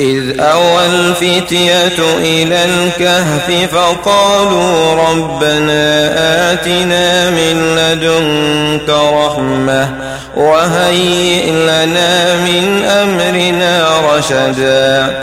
إذ أوى الفتية إلى الكهف فقالوا ربنا آتنا من لدنك رحمة وهيئ لنا من أمرنا رشدا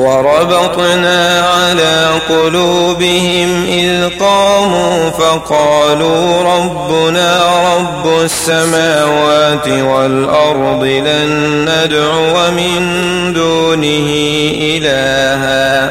وربطنا على قلوبهم إذ قاموا فقالوا ربنا رب السماوات والأرض لن ندعو من دونه إلها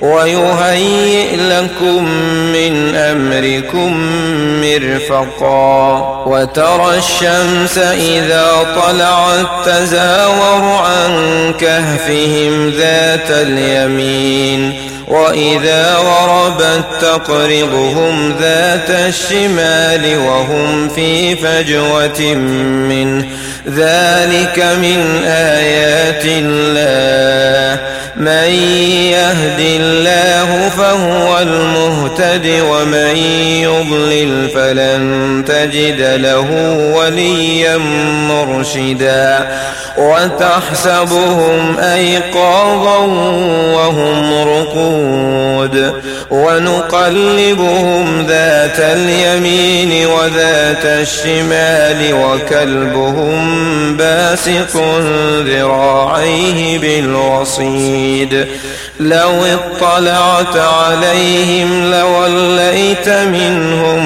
ويهيئ لكم من أمركم مرفقا وترى الشمس إذا طلعت تزاور عن كهفهم ذات اليمين وإذا غربت تقرضهم ذات الشمال وهم في فجوة منه ذلك من آيات الله من يهد الله فهو المهتد ومن يضلل فلن تجد له وليا مرشدا وتحسبهم أيقاظا وهم رقود ونقلبهم ذات اليمين وذات الشمال وكلبهم باسق ذراعيه بالوصيد لو اطلعت عليهم لوليت منهم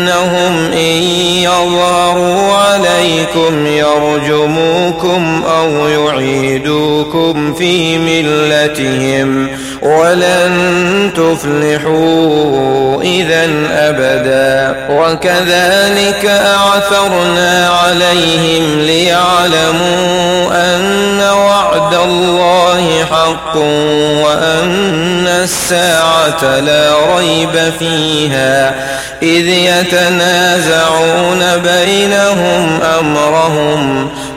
إنهم إن يظهروا عليكم يرجموكم أو يعيدوكم في ملتهم ولن تفلحوا إذا أبدا. وكذلك أعثرنا عليهم ليعلموا أن وعد الله حق وأن الساعة لا ريب فيها. إذ يتنازعون بينهم أمرهم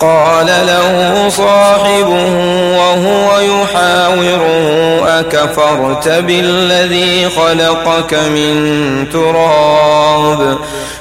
قال له صاحبه وهو يحاوره أكفرت بالذي خلقك من تراب؟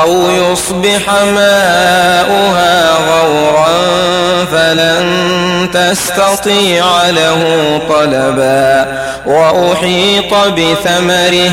أو يصبح ماؤها غورا فلن تستطيع له طلبا وأحيط بثمره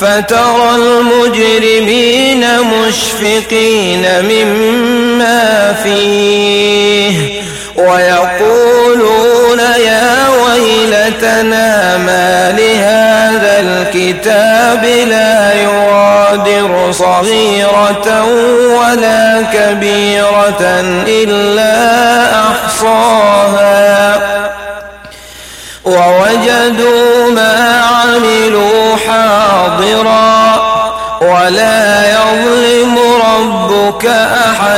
فترى المجرمين مشفقين مما فيه ويقولون يا ويلتنا ما لهذا الكتاب لا يغادر صغيرة ولا كبيرة إلا أحصاها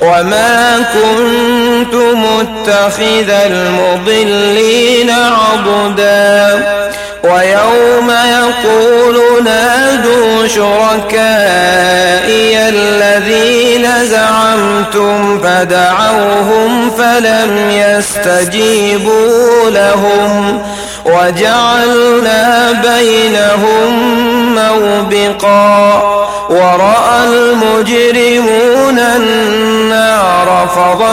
وما كنت متخذ المضلين عضدا. ويوم يقول نادوا شركائي الذين زعمتم فدعوهم فلم يستجيبوا لهم. وجعلنا بينهم موبقا. ورأى المجرمون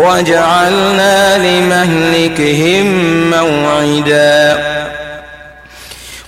وجعلنا لمهلكهم موعداً.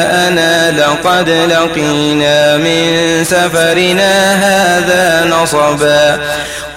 غداءنا لقد لقينا من سفرنا هذا نصبا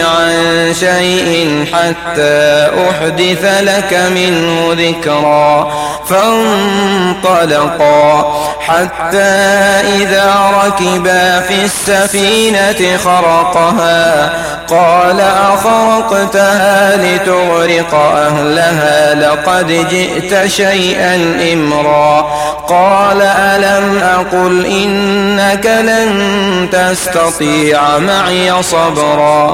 عن شيء حتى أحدث لك منه ذكرا فانطلقا حتى إذا ركبا في السفينة خرقها قال أخرقتها لتغرق أهلها لقد جئت شيئا إمرا قال ألم أقل إنك لن تستطيع معي صبرا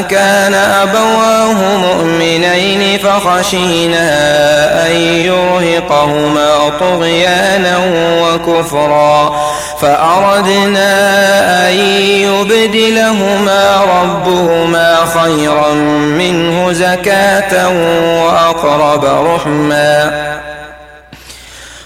فكان أبواه مؤمنين فخشينا أن يرهقهما طغيانا وكفرا فأردنا أن يبدلهما ربهما خيرا منه زكاة وأقرب رحما